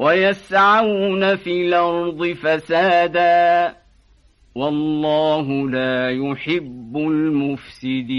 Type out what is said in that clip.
ويسعون في الأرض فسادا. والله لا يحب المفسدين.